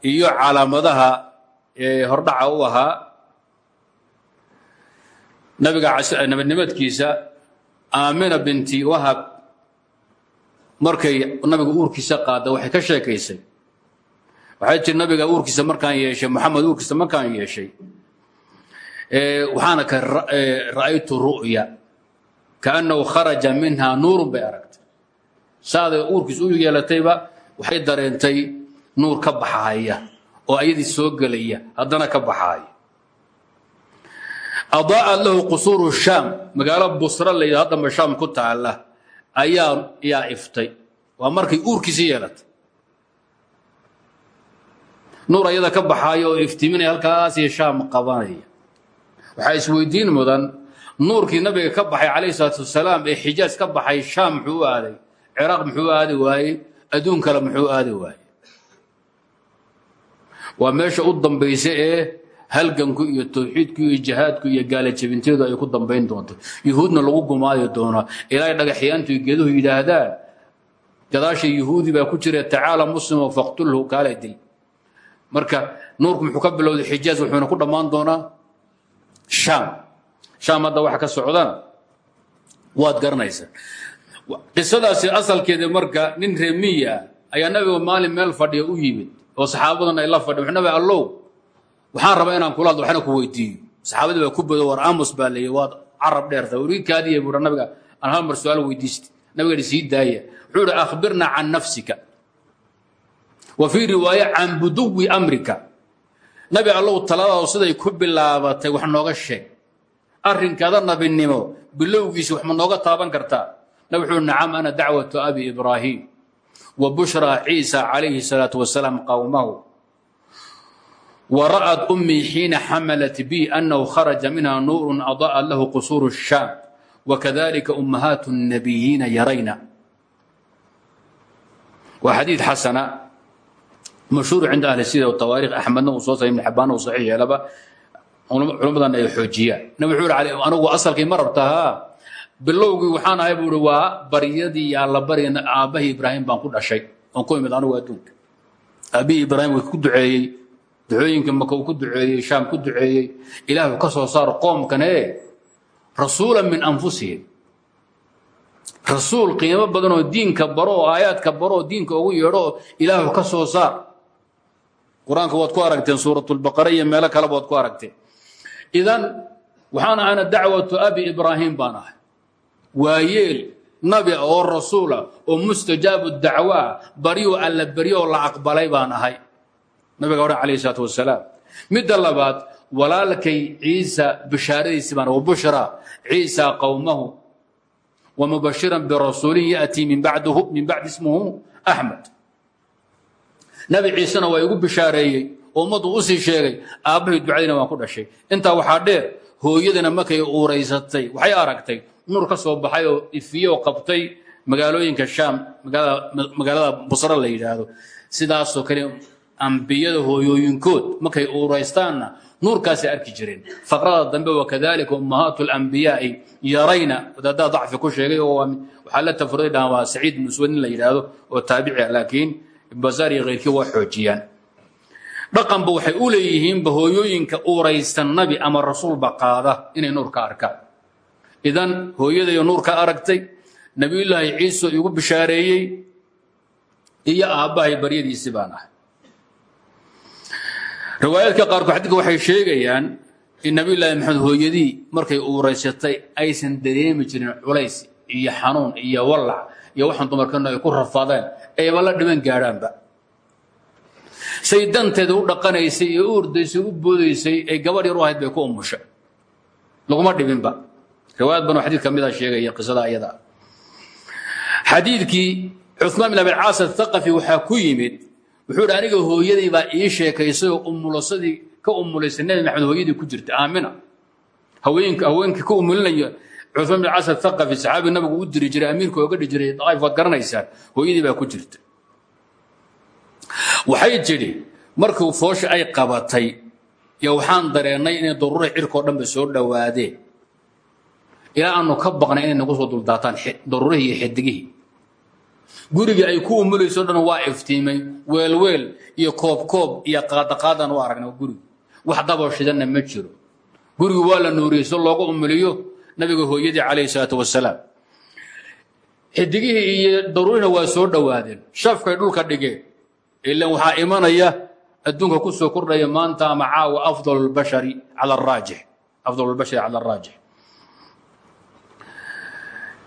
iyo calaamadaha ee hordhaca u ahaa nabiga nabadnimadkiisa aamina binti wahab markay nabiga uurkiisa qaada waxay ka sheekaysay waxay tiri nabiga uurkiisa markaan yeeshay moxamed uurkiisa markaan yeeshay waxaana ka ra'aytu ru'ya kaannahu kharaja minha nuurun bay aragtay. Saaday uurkiisa u yeelatayba waxay dareentay nuur ka baxaaya oo ayadii soo gelaya haddana ka baxaaya adaa'at lahu qusuuru shaam magaalo busra la yidhah haddamba shaam ku taalla ayaa yaa iftay. Waa markay uurkiisii yeelatay nuur ayada ka baxaaya oo iftiiminaya halkaasii shaam qabanaya waxaa isweydiin mudan nuurkii nabiga ka baxay calayhi salaatu wasalaam ee xijaaj ka baxay shaam muxuu u aaday ciraaq muxuu aadi waayey adduun kale muxuu aadi waayey. Waa meesha u dambaysa ee halganku iyo tawxiidku iyo jihaadku iyo gaala jebinteedu ay ku dambayn doonto yuhuudna lagu gumaadi doono ilaa dhagaxyaantu iyo geeduhu yidhaahdaan gadaasha yuhuudi baa ku jira tacaala muslimo faqtulhu kaala marka nuurku muxuu ka bilowday xijaaj wuxuuna ku dhammaan doonaa shaam. Shaam hadda ka socdana waad garanaysaa. Qisadaasi asalkeeda marka nin reemiya ayaa nabiga maalin meel fadhiya u yimid oo saxaabadan ay la fadhi wuxuu nabi allow waxaan rabaa inaan kula hadlo waxna ku weydiiyo. Saxaabadii baa ku bodo war aamus baa leeyahy waad carab dheerta wariikaadiya buura nabiga aan hal mar su'aal weydiistay. Nabiga sii daaya. Wuxuu akhbirna can nafsika wa fii riwaaya can buduwi amrika. Nabi allow taladaadu siday ku bilaabatay wax nooga sheeg. Arrinkaada nabinimo bilowgiisi wax ma nooga taaban kartaa. Nab wuxuu nacam ana dacwatu abi ibraahim wa bushraa ciisa calayhi salaau wasalaam qowmahu wa ra'at ummii xiina xamalat bi annahu kharaja minha nuurun ada'at lahu qusuuru shaam. Wakadalika ummahaat nabiyiina yarayna. Waa xadiid xasana mashhuur cinda ahli sida tawaarikh axmedna uu soo saray ibn xabaanna uu saxiix yeelaba. Culammadan ay xoojiyaan na wuxuu hi anigu asalkii ma rabtahaa waxaan ahay buu hi waa baryadii iyo allabaryan aabbahii ibraahim baan ku dhashay oon ku imid anigu adduunka. Aabbihii ibraahim ku duceeyey ducooyinka maka ku duceeyey shaam ku duceeyey. Ilaahu ka soo saaro qoomkan ee rasuula min anfusihim. Rasuul qiimo badanoo diinka baro oo aayaadka baro diinka ugu yeedho oo ilaahu ka soo saar qur'aanka waad ku aragteen suuratulbaqara iyo meelo kaleba waad ku aragteen. Idan waxaan ahana dacwatu abi ibraahim baan ahay. Waa yeel nabi oo rasuula oo mustajaabu dacwaa baryo alla baryo oo la aqbalay baan ahay. Nabiga hore calayh isalaatu wasalaam midda labaad walaalkay ciisa bishaaradiisi baan wa bushra ciisa qowmahu wamubashiran birasuulin ya'tii min bacdi ismuhu axmed nabi ciisena waa igu bishaareeyey oo ummaddu u sii sheegay aabbahay ducadiina waan ku dhashay. Intaa waxaa dheer hooyadana markay uuraysatay. Waxay aragtay nuur ka soo baxay oo ifiye oo qabtay magaalooyinka shaam magaalada busra la yidhaahdo. Sidaasoo kale ambiyada hooyooyinkood markay uuraystaanna nuurkaasay arki jireen. Faqrada dambe wakadalika ummahaatu اlanbiyaai yarayna. Wadaaddaa dacfi ku sheegay oo waxaa la tafriday waa saciid ibn uswad nin la yidhaahdo oo taabici ah laakiin bazaar iyo keyrkii waa xoojiyaan. Dhaqanba waxay u leeyihiinba hooyooyinka uuraysan nabi ama rasuulba qaada inay nuurka arkaan. Idan hooyadayo nuurka aragtay nabiyullaahi ciise igu bishaareeyey iyo aabbahay baryadiisii baan ahay. Riwaayaadka qaarkood xadiidka waxay sheegayaan in nabiyullaahi maxamed hooyadii markay uuraysatay aysan dareemi jirin culays iyo xanuun iyo wallac iyo waxaan dumarkana ay ku rafaadeen ayba la dhiman gaadhaanba. Say danteeda u dhaqanaysay ee u ordaysay u boodaysay ay gabadh yar u ahayd bay ku umusha laguma dhibinba. Riwaayad banu xadiid ka mida sheegaya qisada ayada. Xadiidkii cuثmaan bin abilcaas athaqafi waxaa ku yimid wuxuu hi aniga hooyadii baa ii sheekaysay oo umulasadii ka umulaysay nebi maxamed hooyadii ku jirta. Aamina. Haweenk haweenkii ka umulinaya cuثmaan bin caas athaqafi saxaabi nabigu u diri jiray amiirka ooga dhi jiray daa'if waad garanaysaan hooyadii baa ku jirta. Waxay tidhi markuu foosha ay qabatay yo waxaan dareennay inay daruuray cirkao dhanba soo dhowaadeen ilaa aanu ka baqnay inay nagu soo duldaataan daruurihii iyo xidigihii. Gurigii ay ku umulayso dhan waa iftiimay weelweel iyo koobkoob iyo qaadaqaadan u aragna gurigi wax daboo shidanna ma jiro. Gurigi waa la nuuriyey si loogu umuliyo nabiga hooyadii calayhi salaatu wasalaam xidigihii iyo daruurihina waa soo dhowaadeen. Shafkay dhulka dhigeen ilan waxaa imanaya adduunka ku soo kordhaya maanta ama caawa afdal bashari cala araajix afdal bashari cala araajix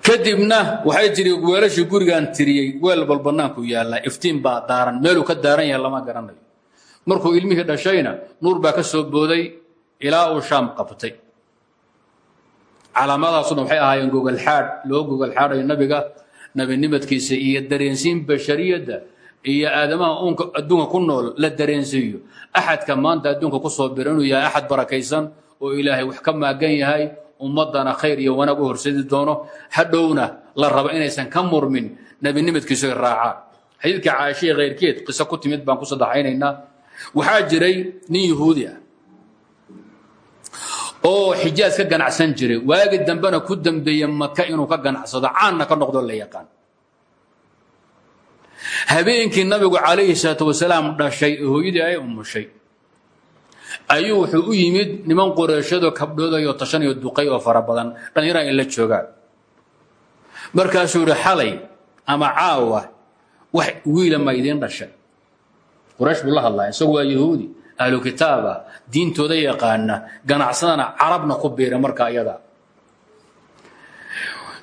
kadibna waxay tiri weelashii gurigaan tiriyey weel bal bannaanku yaallaa. Iftiin baa daaran meeluu ka daaran yahay lama garanayo. Markuu ilmihii dhashayna nuur baa ka soo booday ilaa uu shaam qabtay calaamadaasuna waxay ahaayeen gogolxaadh loo gogolxaadhayo nabiga nabinimadkiisa iyo dareensiin bashariyadda iyo aadamaha uunka adduunka ku nool la dareensiiyo. Axadka maanta adduunka ku soo bira inuu yahay axad barakaysan oo ilaahay wax ka maagan yahay ummaddana khayr iyo wanaag u horsadi doono. Hadhowna la rabo inaysan ka murmin nebinimadkiisu raacaan xadiidka caashiya khayrkeed qiso ku timid baan ku sadexaynaynaa waxaa jiray nin yuhuudi ah oo xijaaj ka ganacsan jiray. Waagi dambena ku dambeeye maka inuu ka ganacsado caanna ka noqdo la yaqaan. Habeenkii nabigu calayhi salaatu wasalaam dhashay ee hooyadii ay umushay. Ayuu wuxuu u yimid niman qureeshadoo kabdhoodayoo tashanayo duqay oo fara badan dhallinyara ay la joogaan markaasuu yihi xalay ama caawa wax wiila ma idiin dhashay. Quraysh buu la hadlaya isagu waa yahuudi ahlu kitaaba diintooda yaqaana ganacsadana carabna ku biira marka iyada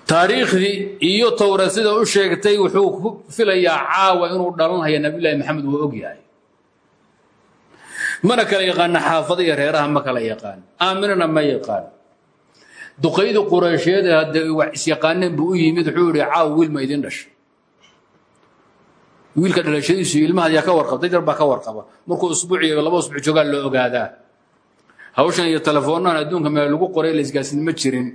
taariikhdii iyo towreed sida u sheegtay wuxuu ku filayaa caawa inuu dhalanhaya nabiyullaahi maxamed wuu og yahay. Mana kala yaqaana xaafada iyo reeraha ma kala yaqaan. Aaminana ma yaqaan. Duqaydii qureysheede haddee wax isyaqaaneen buu u yimid wuxuu yihi caawa wiil ma idin dhashay wiilka dhalashadiisu ilmaha yaa ka yar baa ka warqaba. Markuu usbuuc iyo laba usbuuc joogaa loo ogaadaa. Hawshan iyo telefoonnahan adduunka meel lagu qoray la isgaarsiin ma jirin.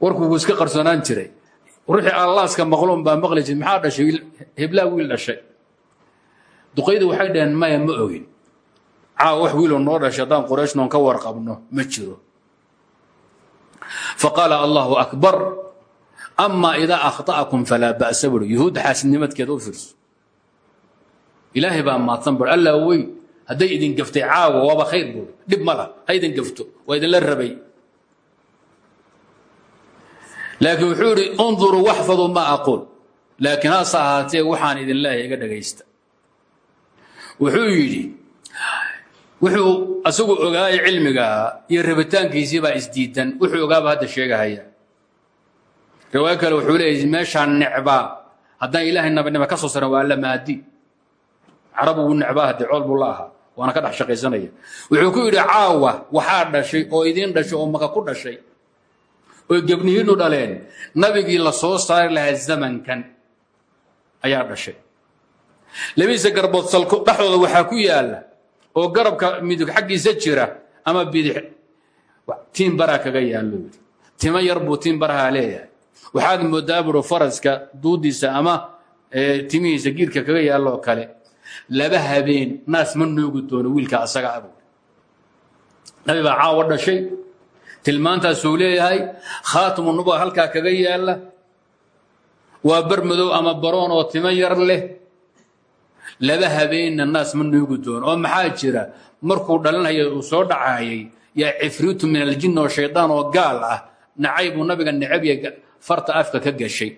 Warku wuu iska qarsoonaan jiray. Ruuxii allaaska maqluun baa maqli jiray. Maxaa dhashay? Heblaa wiil dhashay. Duqaydu waxay dhaheen maya ma ogin. Caawa wax wiiloo noo dhashay haddaan quraysh noon ka warqabno ma jiro. Faqaala allahu akbar ama idaa akhta'akum falaa ba'sa buuri yuhuudda xaasidnimadkeeda u fiirso ilaahay baa maadsan bar allaa weyn hadday idin gaftay caawa waaba khayr buuri dhib ma lah ha idin gafto waa idinla rabay laakiin wuxuu idhi unduruu waxfaduu ma aquul laakiin hase ahaatee waxaan idin leeyahay iga dhagaysta wuxuu yidhi wuxuu asagu ogaaya cilmigaa iyo rabitaankiisii baa isdiidan wuxuu ogaaba hadda sheegahaya riwaayo kale wuxuu leeyahy meeshaan necbaa haddaan ilaahay nabinima ka soo saran waa la maadi. Carabu wuu necbaa haddee cool buu la ahaa waana ka dhex shaqaysanaya. Wuxuu ku yidhi caawa waxaa dhashay oo idiin dhashay oo maka ku dhashay oy gebnihiinnu dhaleen. Nabigii la soo saari lahaa zamankan ayaa dhashay. Labadiisa garbood salko dhexdooda waxaa ku yaalla oo garabka midug xaggiisa jira ama bidix tiin baraa kaga yaallo yidhi. Timo yar buu tiin barahaa leeyahay waxaad moodaa buro faraska duudiisa ama timihiisa giirka kaga yaalloo kale. Laba habeen naas ma nuugi doono wiilka asaga abuur nabi baa caawa dhashay. Tilmaantaasuu leeyahay khaatimu nubuwa halkaa kaga yaalla. Waa bar madow ama baroon oo timo yar leh. Laba habeenna naas ma nuugi doono. Oo maxaa jira? Markuu dhalinaya uu soo dhacayay yaa cifriitu min aljin oo shaydaan oo gaal ah. Nacay buu nabiga necabya farta afka ka gashay.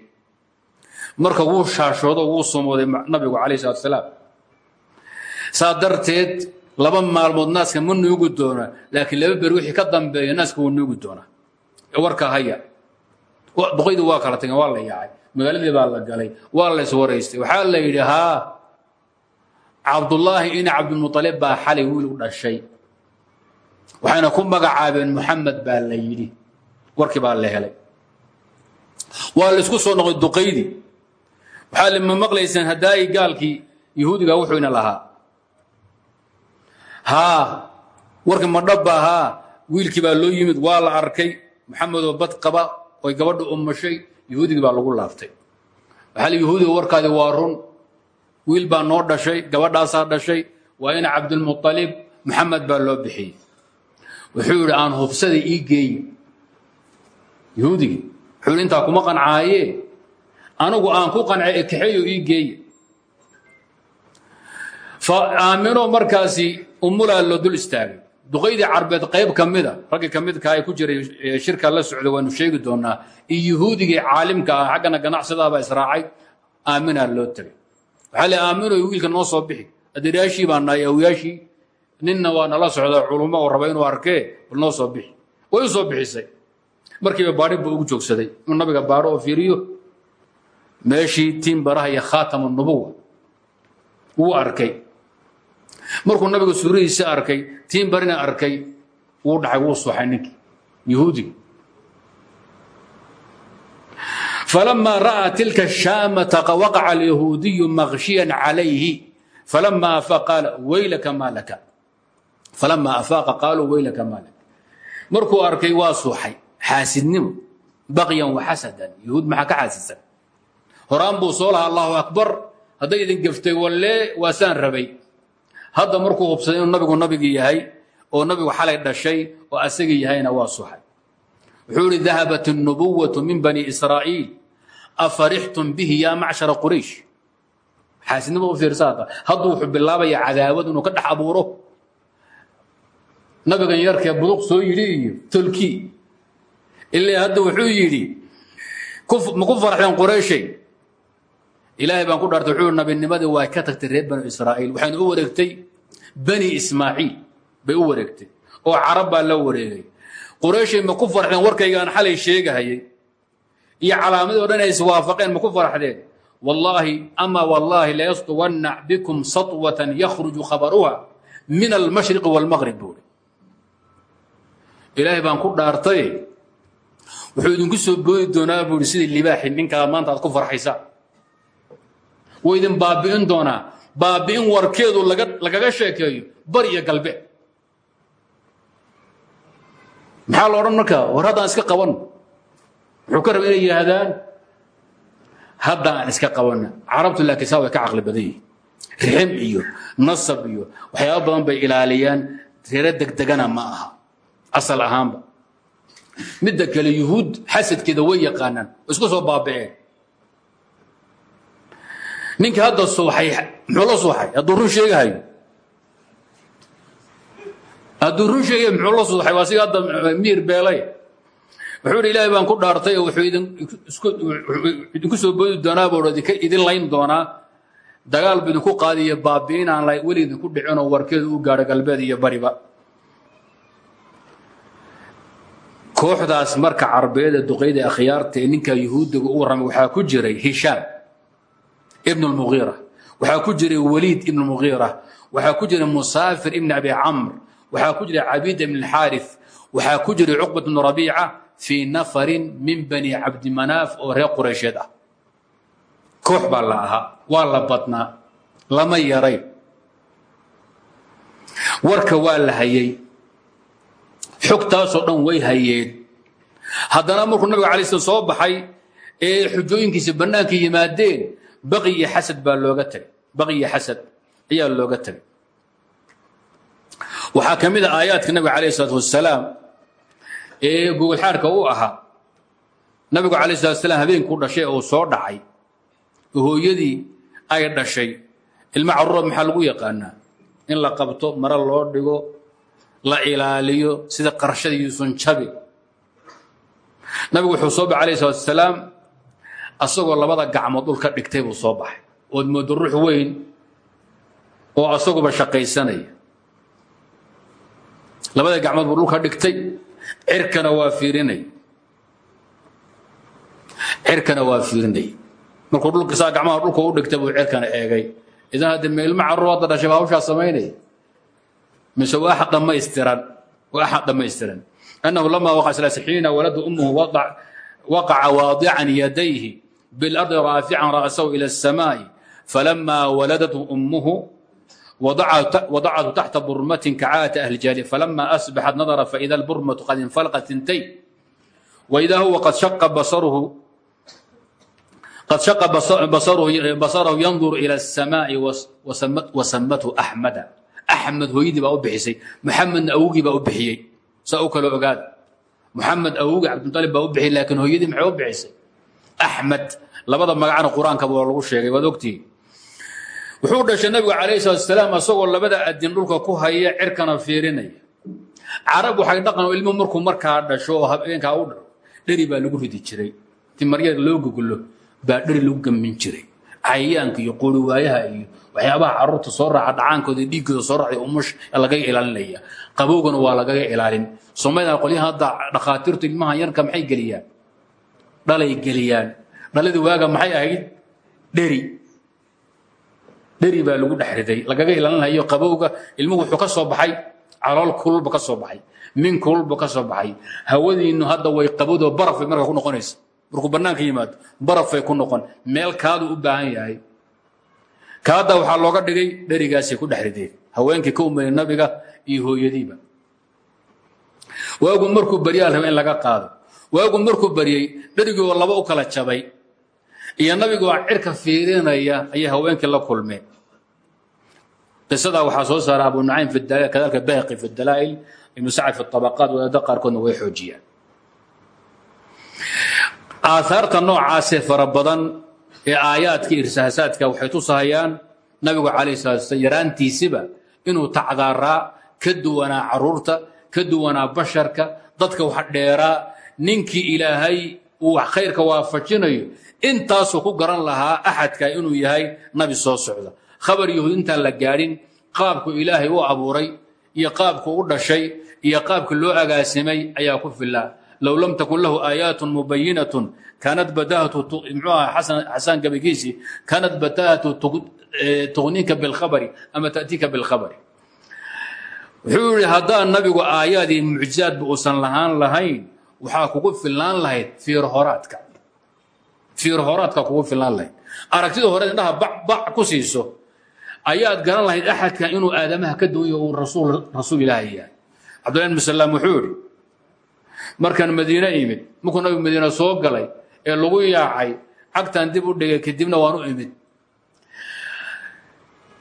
Marka wuu shaashoodo wuu sumooday nabigu calayh salatu salaam saa darteed laba maalmood naaska ma nuugi doona laakiin laba beri wixii ka dambeeya naaska wuu nuugi doonaa. Warka haya. Duqaydii waa kala tageen waa la yaacay. Magaaladii baa la galay waa la iswaraystay waxaa la yidhi haa cabdullaahi ina cabdilmualib baa xalay wiil u dhashay. Waxayna ku magacaabeen muxamed baa la yidhi. Warkii baa la helay waa la isku soo noqday duqaydii waxaa lima maqlaysaan haddaayi gaalkii yahuudiga wuxuu ina lahaa? Haa warkii madhabba haa. Wiilkii baa loo yimid waa la arkay. Maxamedoo bad qaba oy gabadha umashay yahuudigii baa lagu laaftay. Waxaa li yahuudiga warkaadi waa run. Wiil baa noo dhashay gabadhaasaa dhashay. Waa ina cabdilmualib maxamed baa loo bixiyey. Wuxuu yidhi aan hubsada ii geeye yahuudigii wuxuu yidhi intaa kuma qancaaye? Anigu aan ku qancay kaxeeyo ii geeye. Aamino markaasi umulaa loo dul istaagay. Duqaydii carbeed qayb ka mida raggii ka midka ay ku jiray shirka la socda waanu sheegi doonaa iyo yahuudigii caalimka ah xaggana ganacsadaabaa israacay aaminaa loo tegay. Waxaa le aamino wiilka noo soo bixi. Adeerayaashii baa nahay awyaashii ninna waa nala socdaa culummo oo raba inuu arkee bal noo soo bixi. Way u soo bixisay markiiba baadhi buu ugu joogsaday inuu nabiga baadho oo fiiriyo meeshii tiin baraha iyo khaatama nubuwa wuu arkay markuu nabiga suuradiisa arkay tiin barina arkay wuu dhacay wuu suuxay ninkii yahuudigi فلما رأى تلك الشامة وقع اليهودي مغشيا عليه فلما أفاق قال ويلك ما لك فلما أفاق قالوا ويلك ما لك مركو أركي واسوحي حاسد نمو بغيا وحسدا يهود معك حاسسا هران بوصولها الله أكبر هذا إذن قفتي ولا واسان ربي هذا مركو قبصدين النبي النبي يهي ونبي حالي الشيء وأسقي يهينا واسوحي wuxuu ihi dahabat الnubuwaة min bani israa'iil afarixtum bihi ya macshara quraysh xaasidnima u fiirsaata hadduu wuxuu bilaabaya cadaawad inuu ka dhex abuuro nabigan yarkee buduq soo yidhi iyo tolkii ilaa hadda wuxuu yidhi ma ku farxdeen qurayshay ilaahay baan ku dhaartay wuxuu nabinimadii waa ka tagtay reer bani israa'iil waxayna u wareegtay bani ismaaciil bay u wareegtay oo carab baa la wareegay qurayshay ma ku farxdeen warkaygaan xalay sheegahayay iyo calaamadii o dhan ay iswaafaqeen ma ku farxdeen wallaahi ama wallaahi layasطuwanna bikum saطwatan yakhruju khabaruha min almashriqi wاlmaqrib buuri ilaahay baan ku dhaartay wuxuu idinku soo boodi doonaa buuri sidii libaaxi ninkaa maanta aad ku farxaysaa wuu idin baabi'in doonaa. Baabi'in warkeedu lagaga sheekeeyo bar iyo galbeed maxaa la odhan markaa? War haddaan iska qaban. Wuxuu ka raba inay yidhaahdaan hadda aan iska qabanna carabtu laakiin saa way ka caqli badan yihiin rixim iyo nasab iyo waxyaaba badan bay ilaaliyaan. Reero degdegana ma aha. Asal ahaanba midda kale yuhuud xasadkeeda way yaqaanaan isku soo baaba'een. Ninkii hadda suuxay muxuu la suuxay? Hadduu run sheegahayo hadduu run sheegay muxuu suuxay? Waa hadda miir beelay. Wuxuu idhi ilaahay baan ku dhaartay oo wuxuu idinku soo boodi doonaa buu idin layn doonaa. Dagaal bu idinku qaadiyo baabi'in aan weli idinku dhicinoo warkeedu u gaadho galbeed iyo bariba kooxdaas marka carbeed duqeyda duqayda ee akhyaarta ee ninkaa yuhuudiga u warramay waxaa ku jiray hishaam ibn اlmugiira waxaa ku jiray walid ibn mugiira waxaa ku jiray musaafir ibn abi camr waxaa ku jiray cabida ibn اlxaarif waxaa ku jiray cuqbat ibn rabiica fii nafarin min bani cabdimanaaf oo reer quraysheed ah. Koox baa la ahaa waa la badnaa lama yaray. Warka waa la hayay xogtaasoo dhan way hayeen. Haddana markuu nabiga alay slam soo baxay ee xujooyinkiisa bannaanka yimaadeen baqi iyo xasad baa looga tegay baqi iyo xasad ayaa looga tegay waxaa ka mid a aayaadka nabiga alayh isalaatu wasalaam ee gogolxaarka u ahaa. Nabigu alayh salatu wasalaam habeenkuu dhashay oo soo dhacay oo hooyadii ay dhashay. Ilma caruura maxaa lagu yaqaanaa? In la qabto mare loo dhigo la ilaaliyo sida qarshada yuusan jabi nabigu wuxuu soo baxay alayh salatu wasalaam asagoo labada gacmood dhulka dhigtay buu soo baxay. Ood moodo ruux weyn oo asaguba shaqaysanaya. Labada gacmood buu dhulka dhigtay cirkana waa fiirinay. Cirkana waa fiirinay. Markuu dhulkisaa gacmaha dhulka u dhigtay buu cirkana eegay. Idan hadde meelma carruur hadda dhashay baa hawshaa samaynaya mise waa axad dhammaystiran waa axad dhammaystiran annahu lama waqaca salaas xiina waladu ummuhu waqaca waadican yadayhi bilardi raafican ra'sahu ila الsamaa'i falama waladathu ummuhu وضعته تحت برمة كعادة أهل الجاهلية فلما أصبحت نظر فإذا البرمة قد انفلقت ثنتين وإذا هو قد شق بصره قد شق بصره بصره ينظر axmed hooyadii baa u bixisay. Maxamedna awogii baa u bixiyey. Saa u kale ogaada maxamed awogii cabdimaalib baa u bixiyey laakiin hooyadii maxay u bixisay? Axmed labada magacna qur'aankaba lagu sheegay waad ogtihi wuxuu dhashay nabigu calayhi salaatusalaam asagoo labada adin dhulka ku haya cirkana fiirinaya carab waxay dhaqan ilmu markuu markaa dhasho oo u dhao dheri baa lagu ridi jiray. Timaryaed loo goglo baa dheri lagu gamin jiray. Cayayaanka iyo qooriwaayaha iyo waxyaabaha carruurta soo raaca dhacaankooda iyo dhiiggooda soo raacday umush lagaga ilaalinaya. Qabowgana waa lagaga ilaalin. Soomaalida qolyaha hadda dhakhaatiirtu ilmaha yarka maxay geliyaan? Dhalay geliyaan. Dhaladii waaga maxay ahayd? Dheri. Dheri baa lagu dhex riday. Lagaga ilaalinayo qabowga ilmuhu wuxuu ka soo baxay. Calool kululba ka soo baxay. Min kululba ka soo baxay. Hawadiinnu hadda way qabowdo barafay markaa ku noqonaysa. Markuu bannaanka yimaado barafay ku noqon. Meel kaaduu u baahan yahay kaadda waxaa looga dhigay dherigaasay ku dhex haweenkii ka umayay nabiga iyo hooyadiiba. Waagu markuu baryaa raba in laga qaado waagu markuu baryey dherigii oo laba u kala jabay. Iyo nabigoo cirka fiirinaya ayay haweenkii la kulmeen. Qisadaa waxaa soo saara abu nucaym kadalika bayhaqi fi dalaa'il ibnu sacad fi طabaqaat wadaada qaarkoodna way xoojiyaan. Aahaarta noocaasee fara badan ee aayaadka irsaasaadka waxay tusahayaan nabigu calayh salatu slam yaraantiisiba inuu tacdaaraa ka duwanaa carruurta ka duwanaa basharka dadka wax dheeraa ninkii ilaahay uu wax khayrka waafajinayo intaasuu ku garan lahaa axadka inuu yahay nabi soo socda. Khabar yahuud intaan la gaadhin qaabku ilaahay u abuuray iyo qaabku u dhashay iyo qaabka loo agaasimay ayaa ku filaa low lam takun lahu aayaatun mubayinatun aha xasaan gabaygiisii kaanat badahatu tughniika bilkhabari ama ta'tiika bilkhabari wuxuu yihi haddaan nabigu aayaadii mucjizaadba uusan lahaan lahayn waxaa kugu filnaan lahayd fiir horaadka fiir horaadka kugu filnaan lahayd aragtida hore indhaha bac ku siiso ayaad garan lahayd axadkan inuu aadamaha ka duwanya uu rasuul ilaahay yahay cabdullahi bn salaam wuxuu idhi markaan madiine imid markuu nabigu madiine soo galay ee lagu yaacay cagtaan dib u dhigay kadibna waan u imid.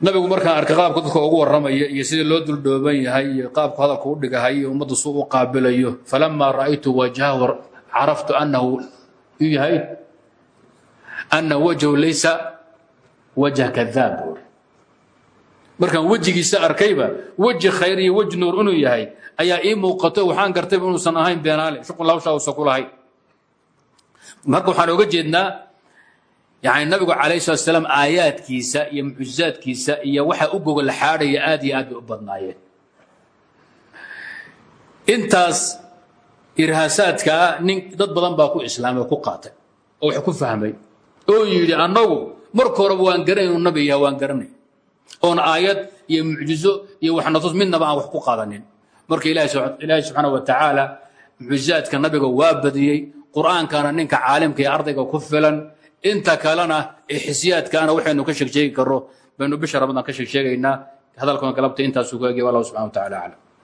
Nabigu markaan arkay qaabka dadka ugu warramaya iyo sidii loo duldhooban yahay iyo qaabku hadalka u dhigahay iyo ummadda suu u qaabilayo falamaa ra'aytu wajhahu caraftu annahu yahay? Ana wajhu laysa wajh kadaab markaan wejigiisa arkayba weji khayr iyo weji nuur yahay ayaa ii muuqato waxaan gartayba inuusan ahayn beenaale. Shuqul hawshaa uusan ku lahayn marka waxaan oga jeednaa yani nabigu calayh salat slaam aayaadkiisa iyo mucjizaadkiisa iyo waxa u gogol xaadhaya aad iyo aad bay u badnaayeen. Intaas irhaasaadkaa nin dad badan baa ku islaamay ku qaatay oo wax ku fahmay. Oo yidhi annagu marka horeba waan garanay inuu nabi yaha waan garanay. Oon aayad iyo mucjizo iyo waxnatus midnaba aan wax ku qaadanin. Marka ilaahi subxaana wa tacaala mucjizaadka nabiga waa badiyey qur'aankana ninka caalimka ee ardayga ku filan inta kalena xisiyaadkaana waxaynu ka sheeg sheegi karro baynu bisha ramadaan ka sheeg sheegaynaa hadalkuna galabta intaasuu ku egya wallahu subxana wa tacala aclam